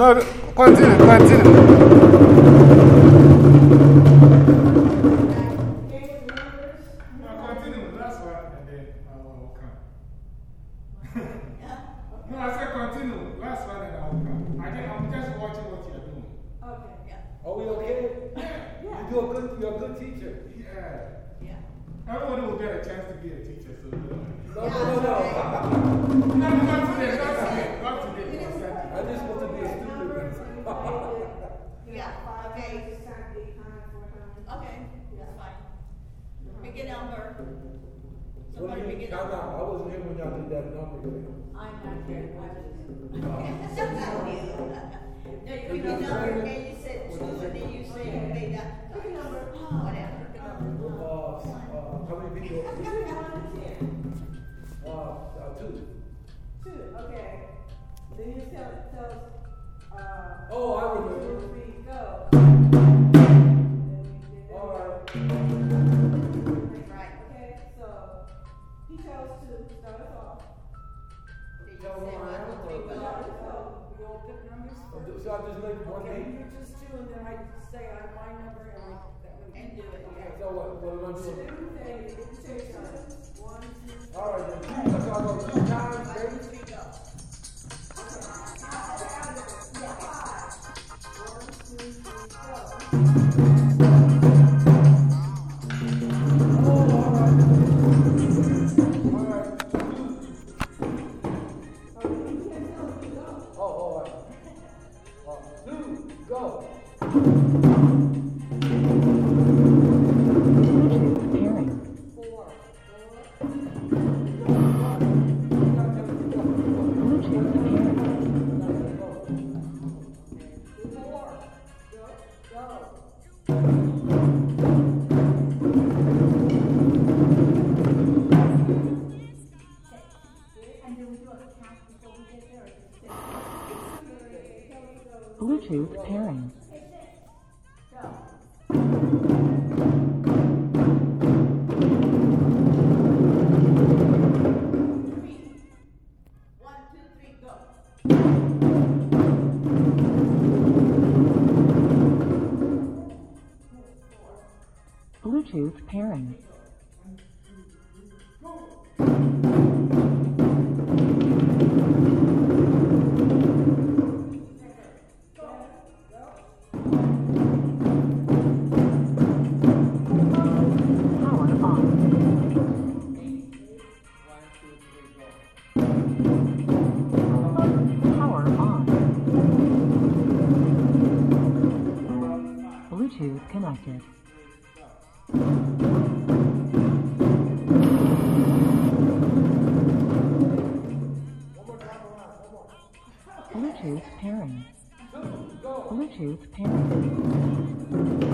No, continue, continue. No, continue. Last one, and then I will come. no, I said continue. Last one, and I will come. I just, I'm just watching what you're doing. Okay, yeah. Are we okay? You do a good, you're a good teacher. Yeah. Yeah. Everybody will get a chance to be a teacher, so you know. No, no, no, no. No, not today, not today, not today. for Sunday. I just want to be a student. Yeah, okay. Okay, that's fine. Pick a number. Somebody do you pick a number. I wasn't here when y'all did that number thing. I'm not here, I was. No, you pick a number, and you said two, and then you say you made that. Pick a number. Whatever, pick a number. Uh, uh, how many people? Uh, uh, two. Two, okay. Then you tell, tell, us. uh. Oh, I remember. Two, three, go. All right. Right. Okay, so he chose to start us off. Then you say one, two, three, So, go. so we all pick numbers? Oh, so I just make one Okay, name? you just two, and then I say I my number, and I, that would. And do it, yeah. So what, what am I Two, doing? then you say something. One, two, All right, then. That's all I two times, One, ready? two, three, go. Bluetooth pairing. Bluetooth pairing. Connected. Bluetooth pairing. Bluetooth pairing.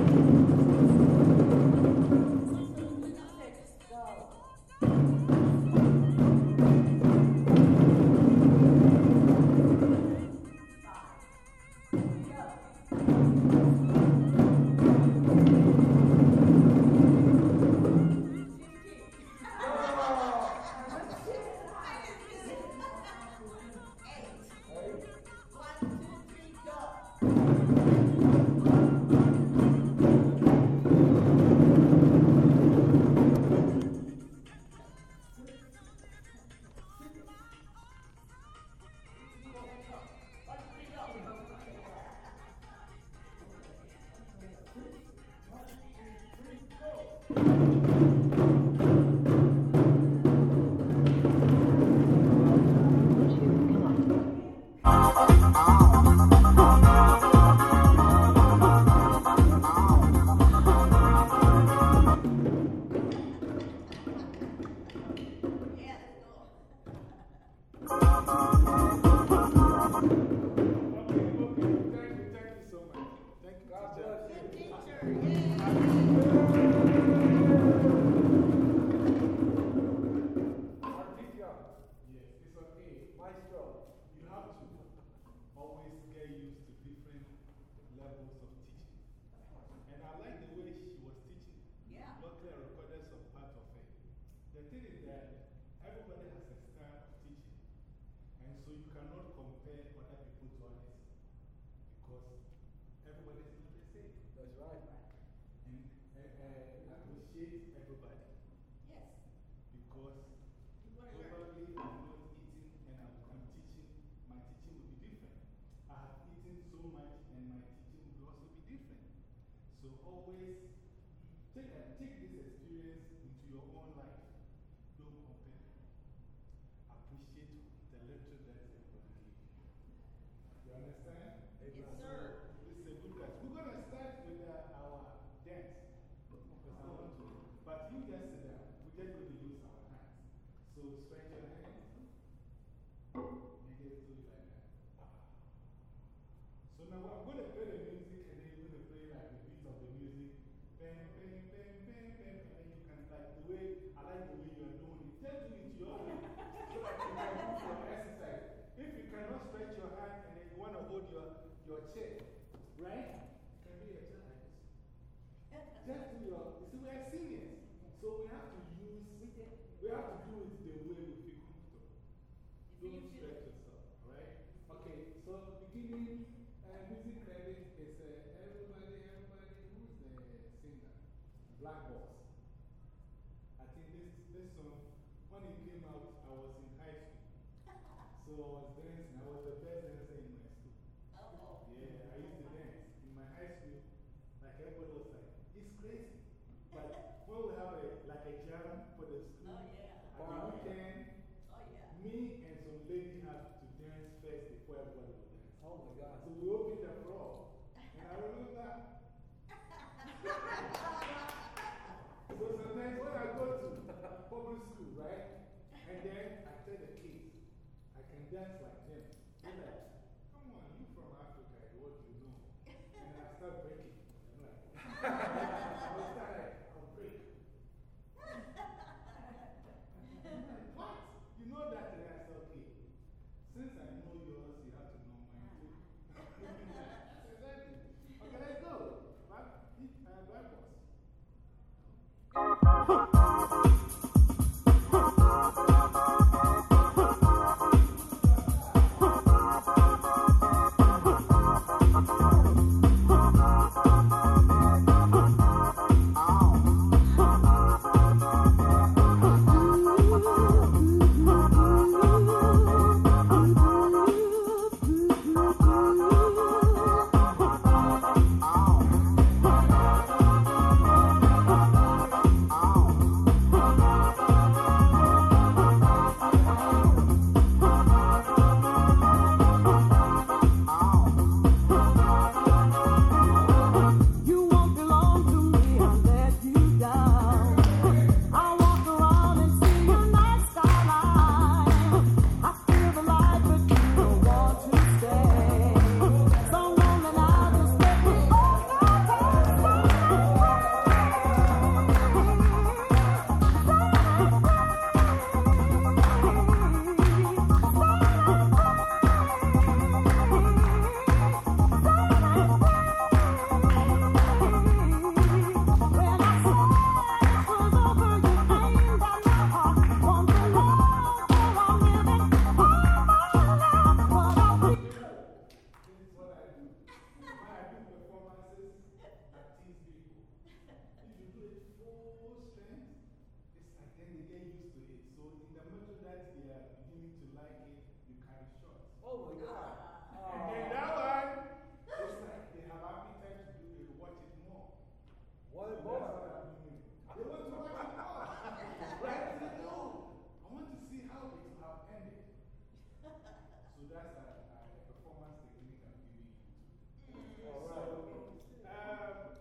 So you cannot compare other people to others because everybody is not the same. That's right. And uh, uh, appreciate uh,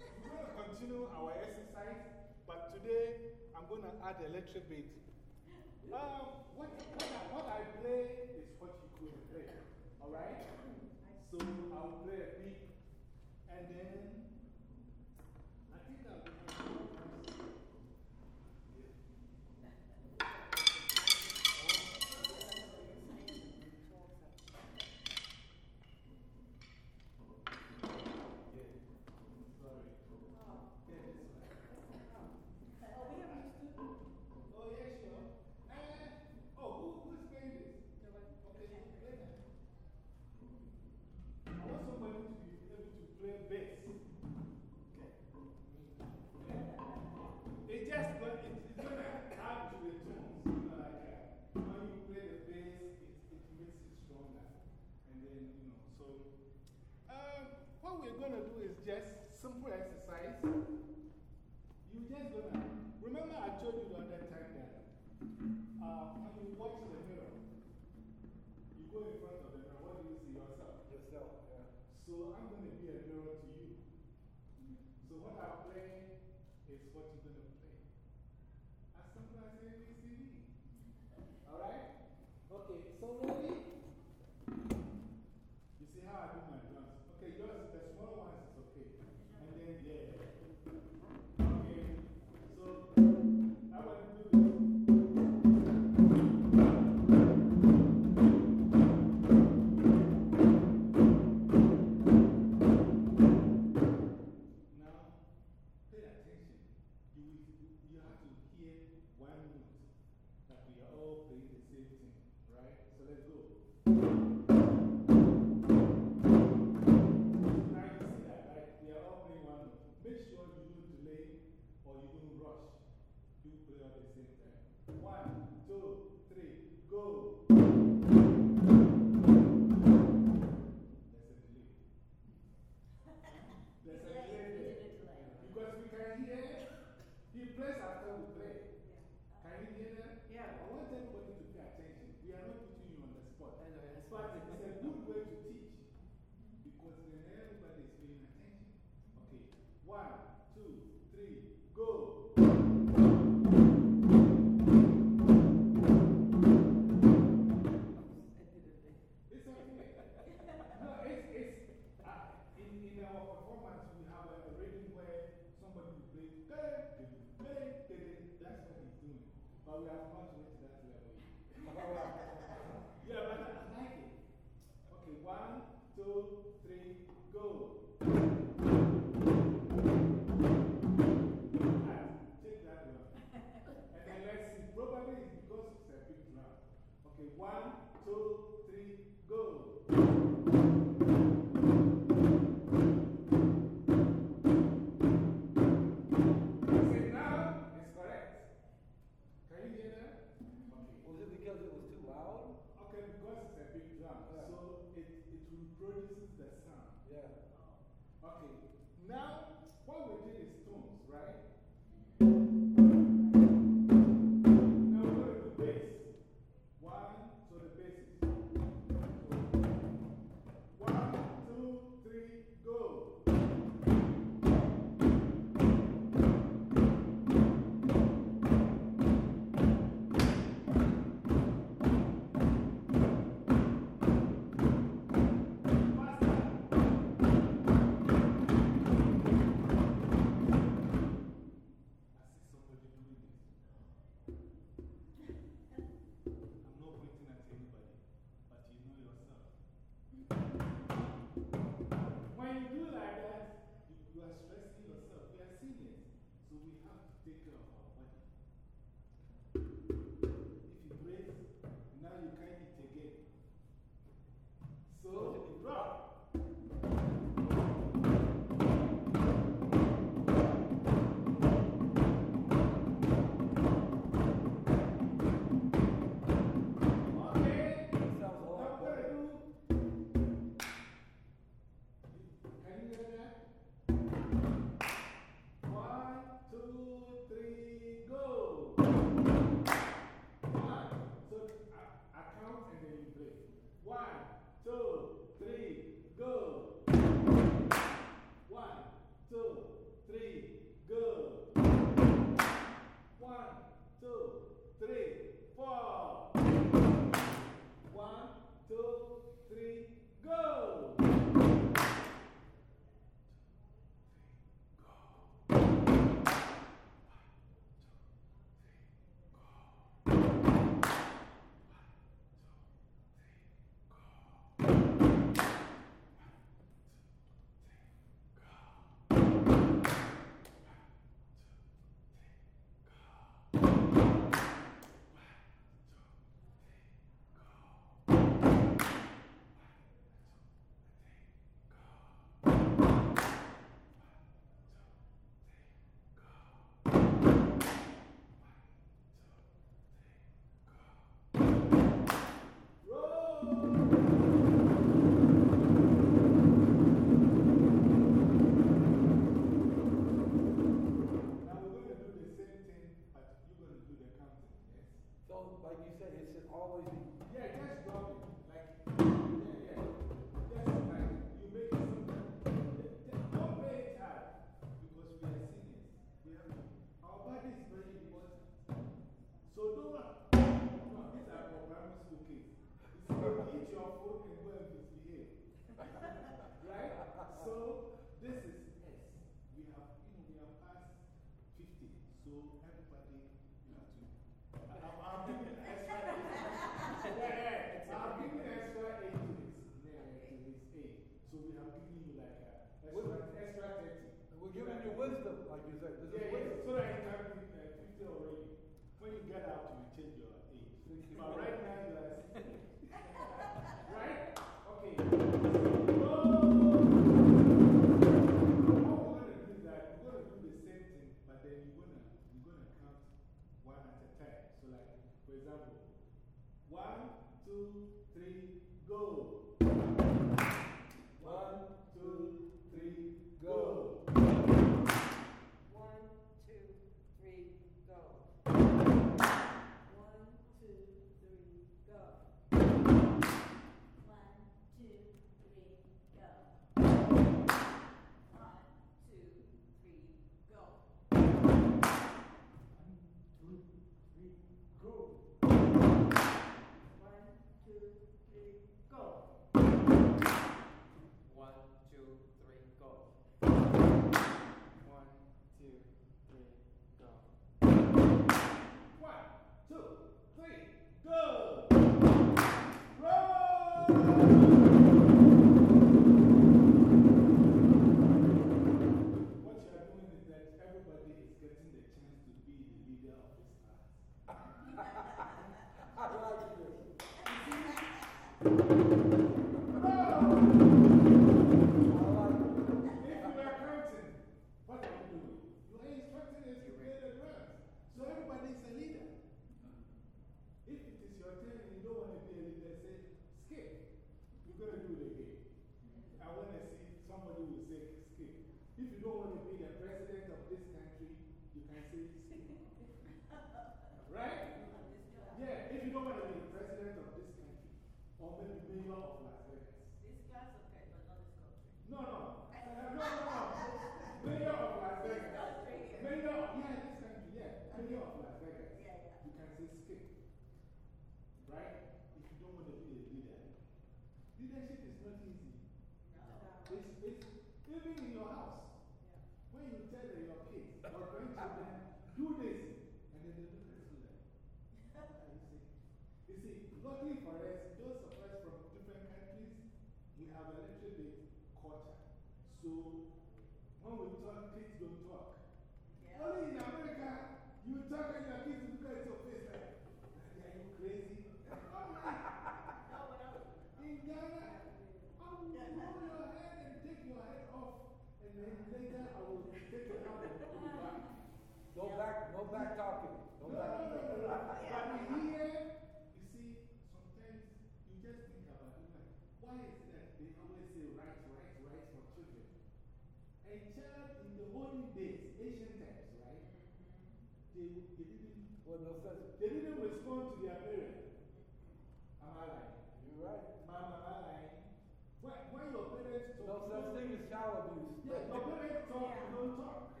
we're going to continue our exercise, but today I'm going to add a little bit. Um, what, what, I, what I play is what you could play. Alright? So I'll play a beat and then I think I'll be.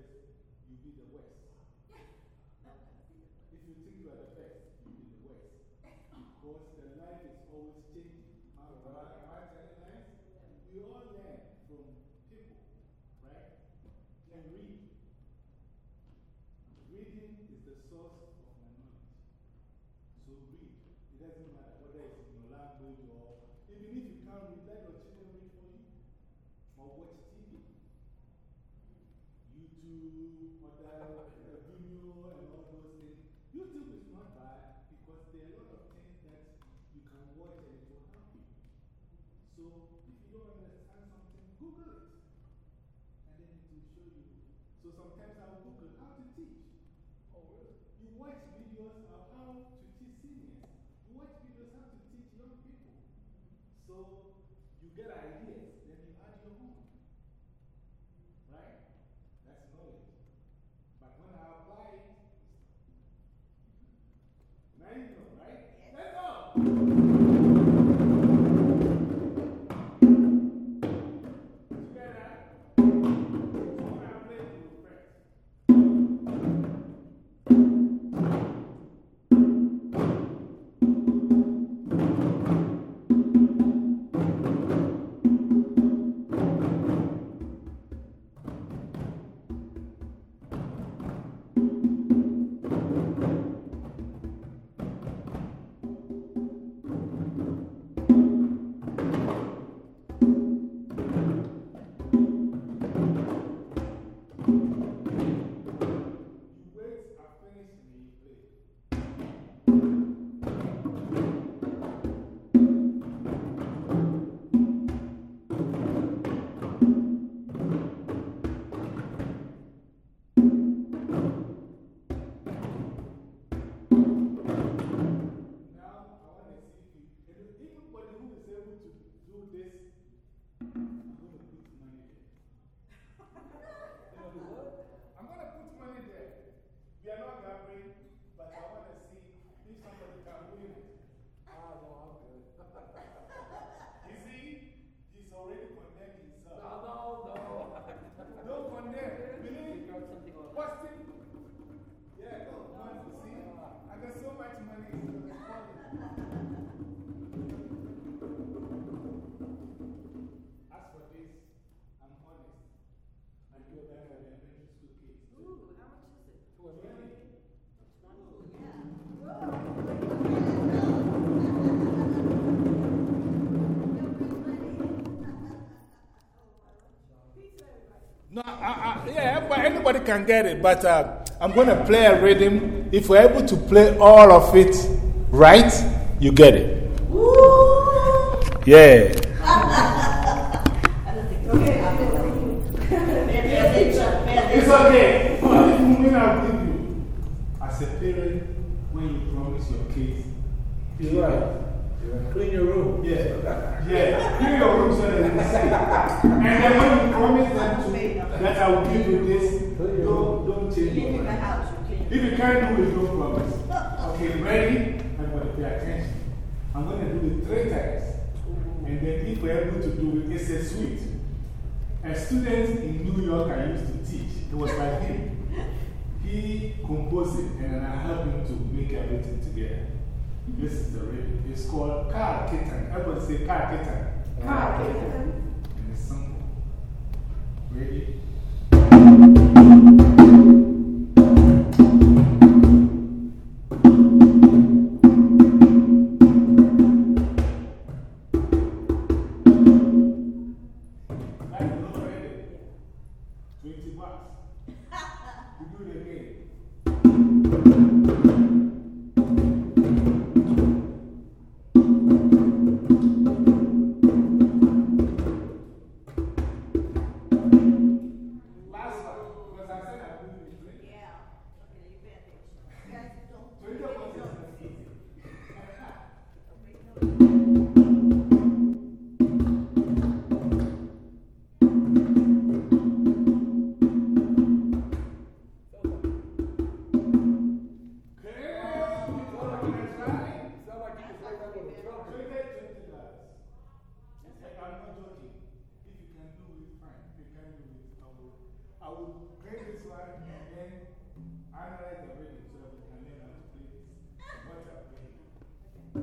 best, you'll be the worst. if you think you are the best, you'll be the worst. Because the life is always changing. Am I telling nice? We all learn from people, right? Can read So sometimes I'll Google how to teach. Oh, really? You watch videos of how to teach seniors. You watch videos how to teach young people. So you get ideas, can get it. But uh, I'm going to play a rhythm. If we're able to play all of it right, you get it. Yeah. It's okay. But this moment I'll give you. As a parent, when you promise your kids, You're right. Clean your room. Yeah, yeah. Clean your room so that they see. And then when you promise them to, that I will give you this, don't, change your Leave in the mind. house, you can't. If you can't do it, don't promise. Okay, ready? Everybody pay attention. I'm going to do it three times. And then if we're able to do it, it's a suite. A student in New York I used to teach, it was like him. He composed it and then I helped him to make everything together. This is the rhythm. It's called Car Kitten. Everybody say Car Kitten. Car kitten. And it's simple. Ready?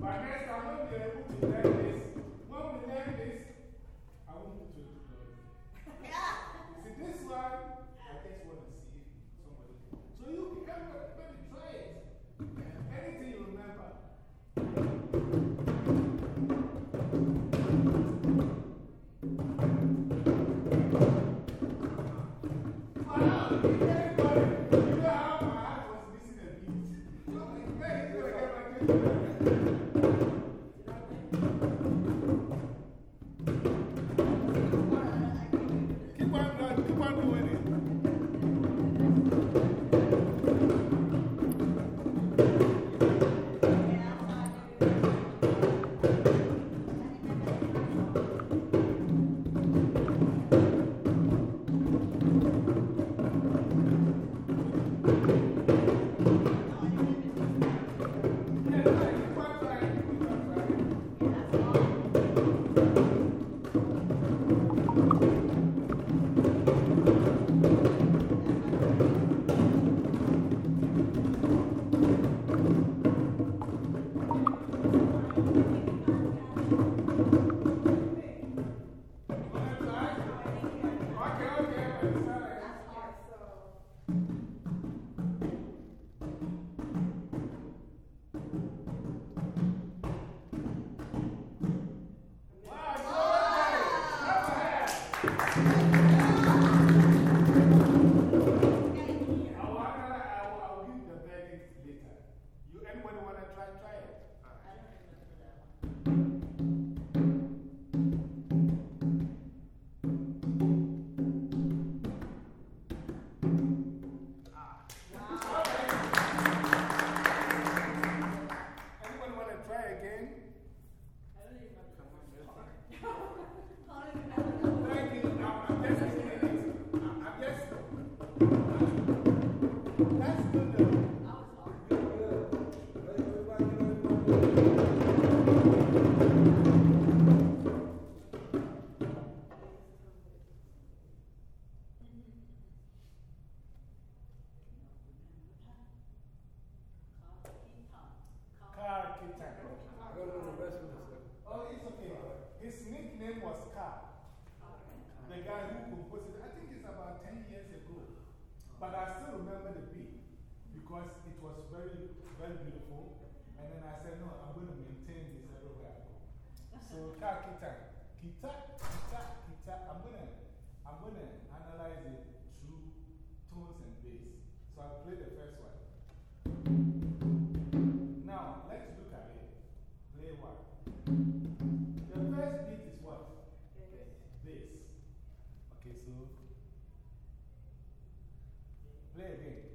But when we able to learn this, when we this, I won't put you to the See, this one, I just want to see it. So you can, try it. Anything you remember. it was very, very beautiful. And then I said, no, I'm going to maintain this everywhere I go. So, ka kita, kita, kita, kita, I'm going to, I'm going to analyze it through tones and bass. So I'll play the first one. Now, let's look at it. Play one. The first beat is what? This. Okay, so play again.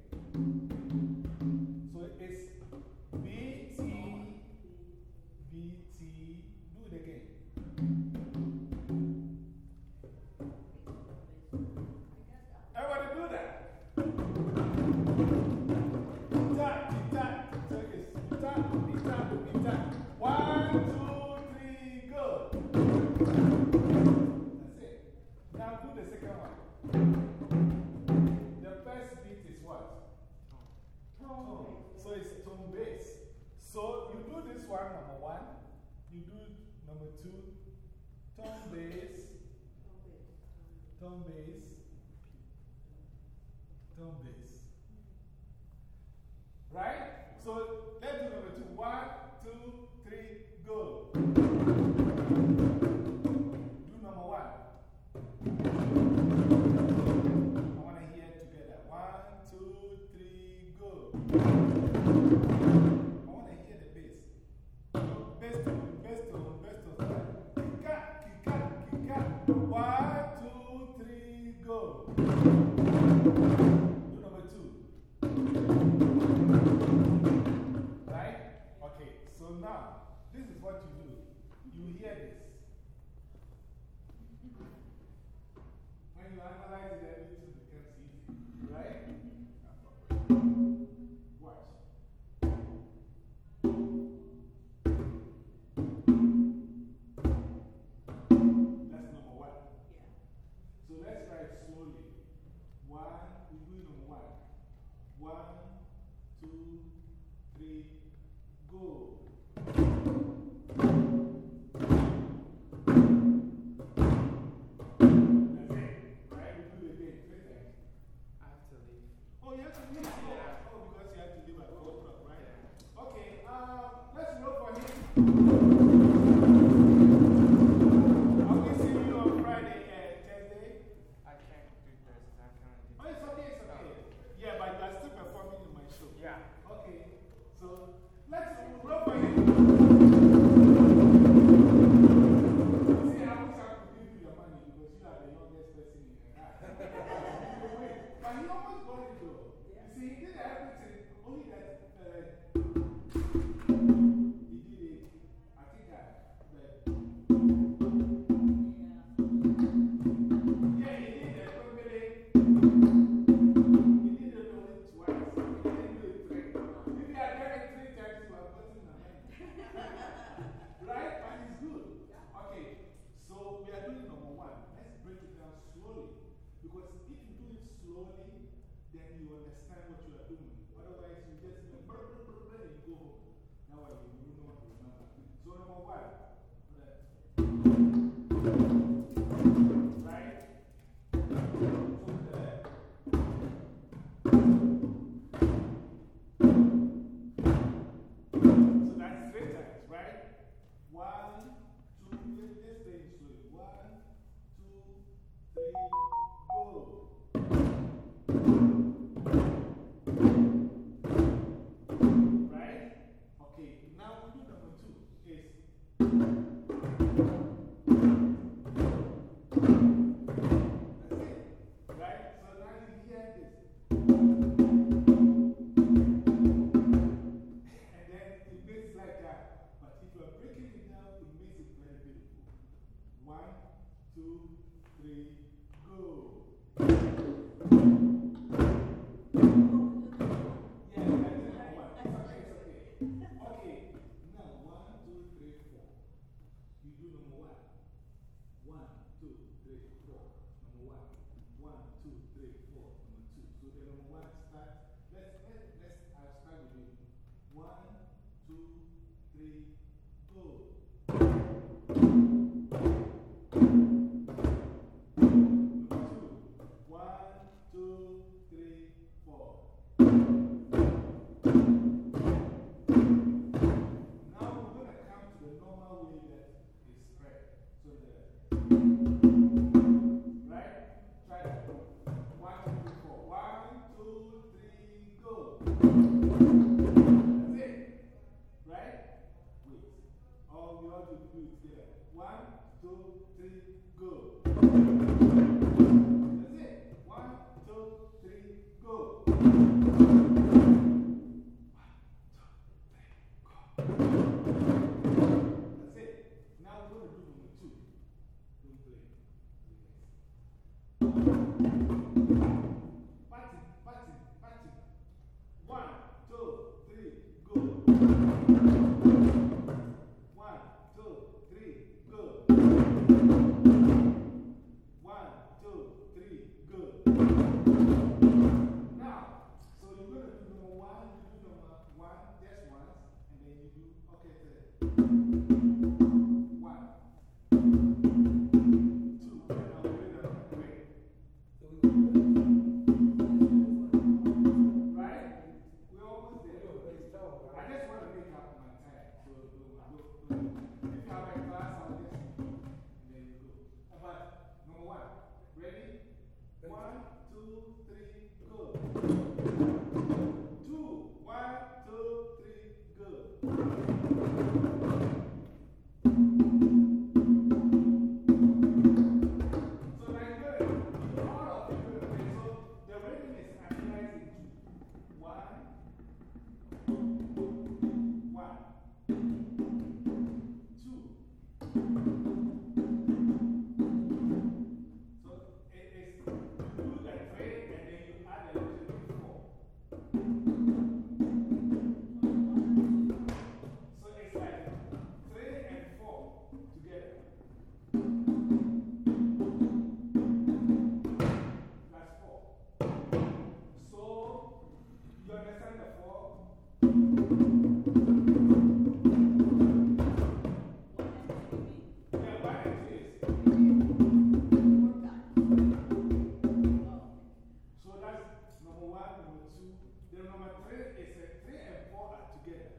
Are together.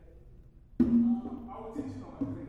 I will teach you number three.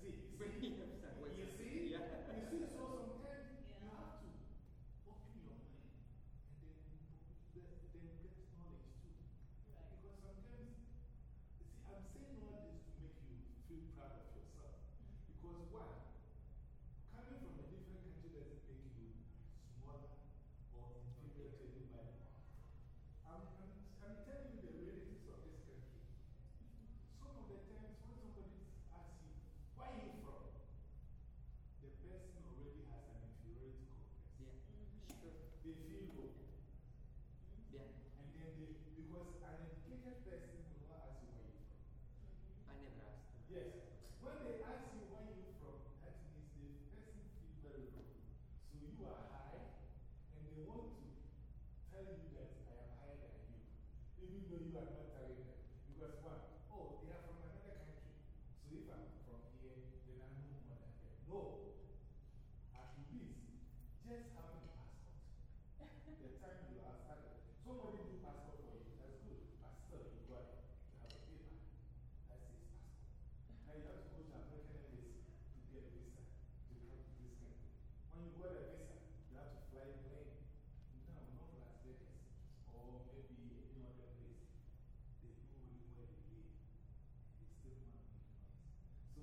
See, you see? you see? Yeah. You see, so sometimes yeah. you have to open your mind and then, then get knowledge too. Right. Because sometimes, see, I'm saying all this to make you feel proud of yourself. Because why? Yes.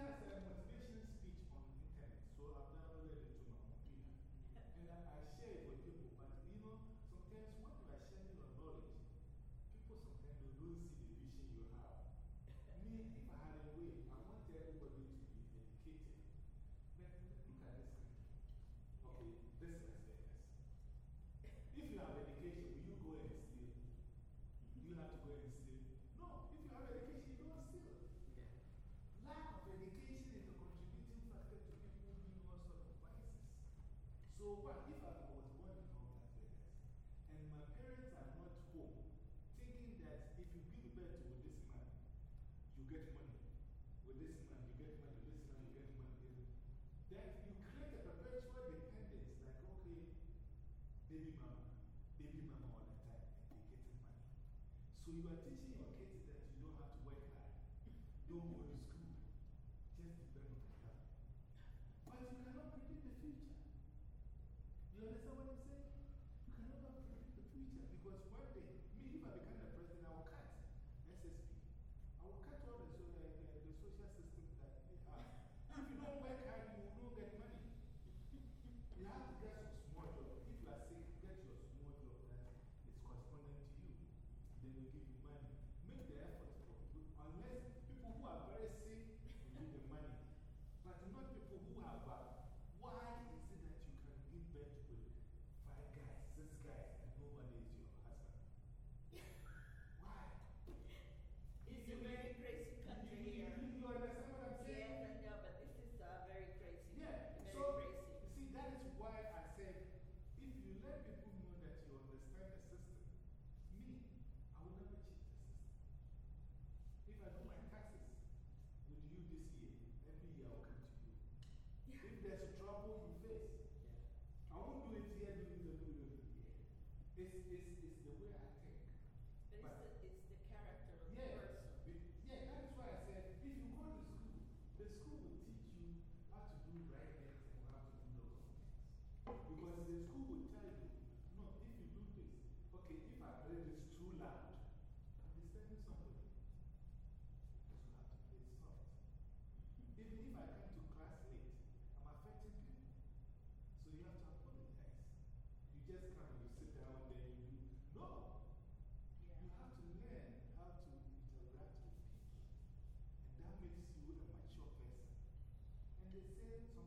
And, and So what if I was born in Las Vegas and my parents are not home, thinking that if you give birth with this man, you get money. With this man, you get money. With this man, you get money. Then you create a perpetual dependence like, okay, baby mama, baby mama all the time, and they get getting money. So you are teaching It's, the, it's the character of yeah, the person. Yeah, that is why I said if you go to school, the school will teach you how to do right things and how to do those things. Because the school will tell you, no, if you do this, okay, if I play this too loud, I'm disturbing somebody. So I have to play soft. Even if I the sins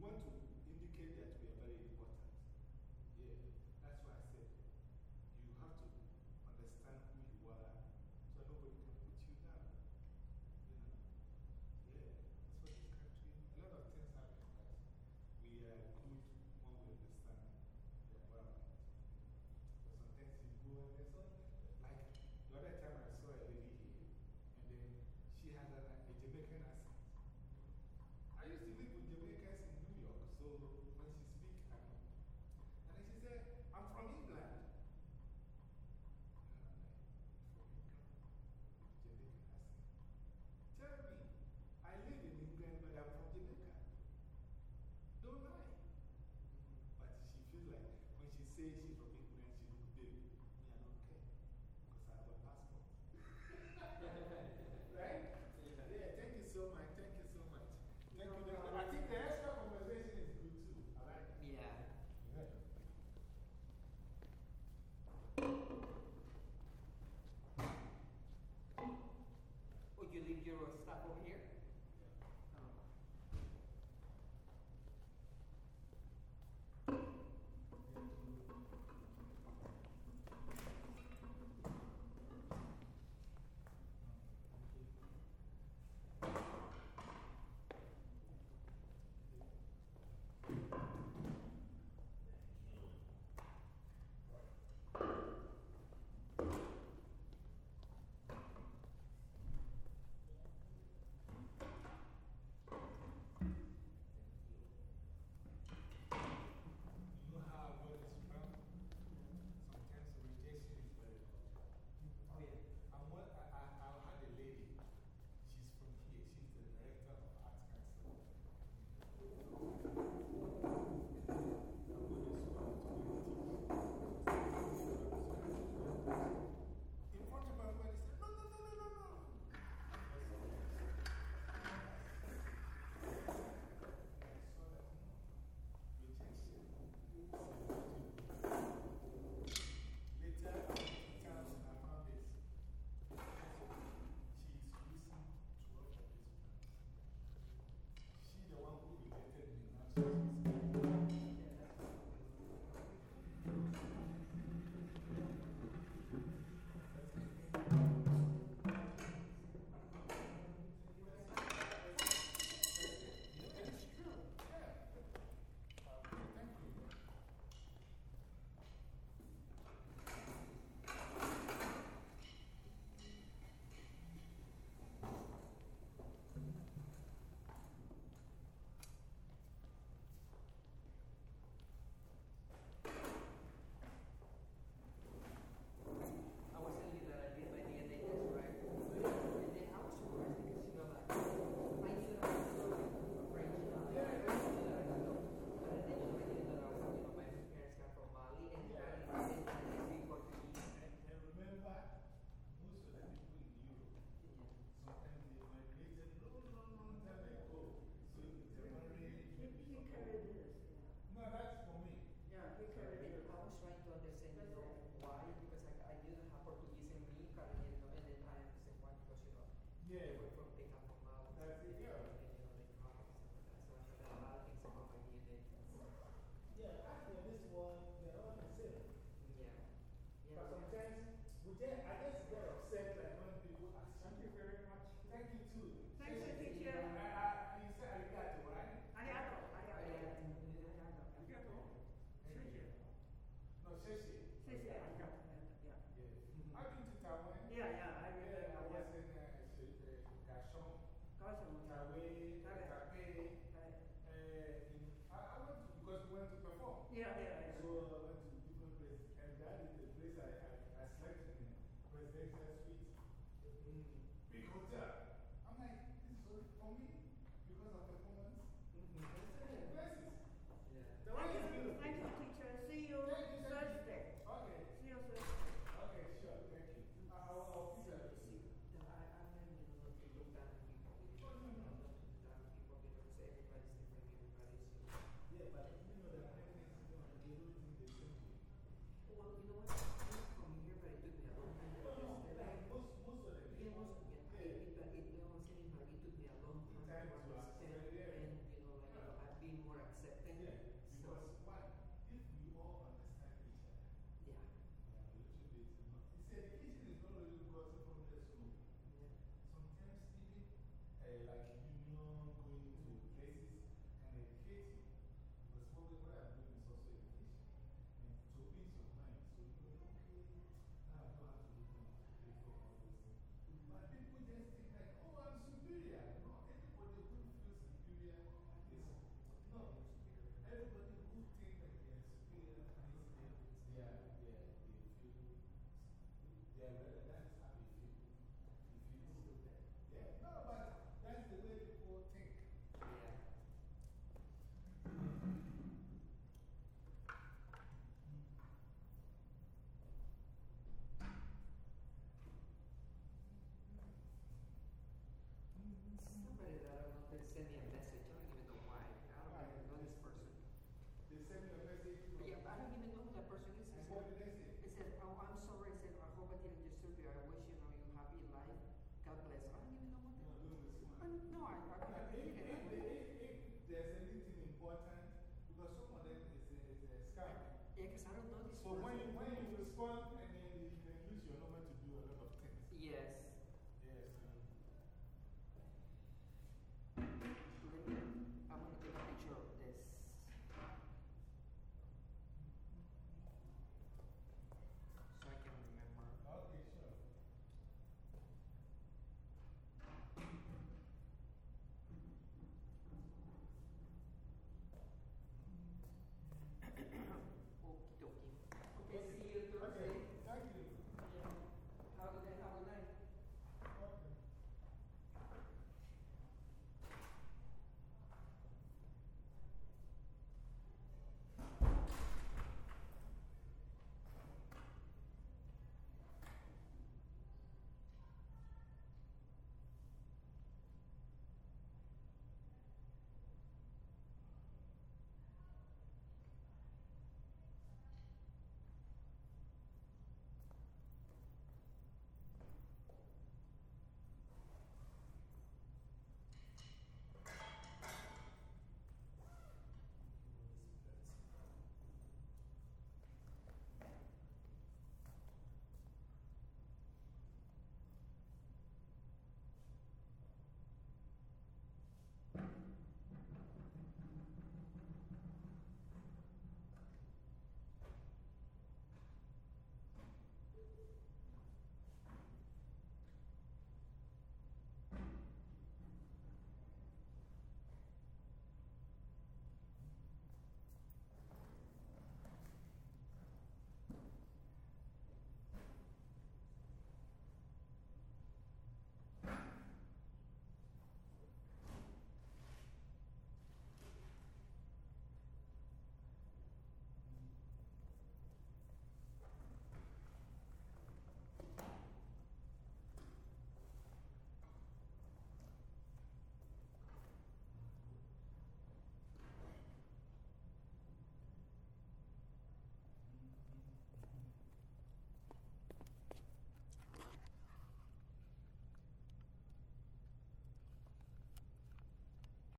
want to indicate that we are very important. Yeah, that's why I said you have to understand who you are so nobody can put you down. You know? Yeah, that's what this country, a lot of things happen, but we are good when we understand the environment. But sometimes you go and there's all, like the other time I saw a lady here, and then she has a, a Jamaican accent. I used to live with Jamaicans in New York, so when she speaks, I know. And then she said, I'm from England. And I'm like, from England? Jamaican accent. Tell me, I live in England, but I'm from Jamaica. Don't lie. But she feels like when she says she's from England, she looks big. Me, I don't care. Because I have a passport. right? Yeah, thank you so much. Thank you so much. Thank you. I think the extra conversation is good too. I like it. Yeah. Yeah. Oh, you leave your stuff over here? Thank you. Get, I just because some of them is a, is a scam. Yeah, because I don't know these So when words. you, when you respond and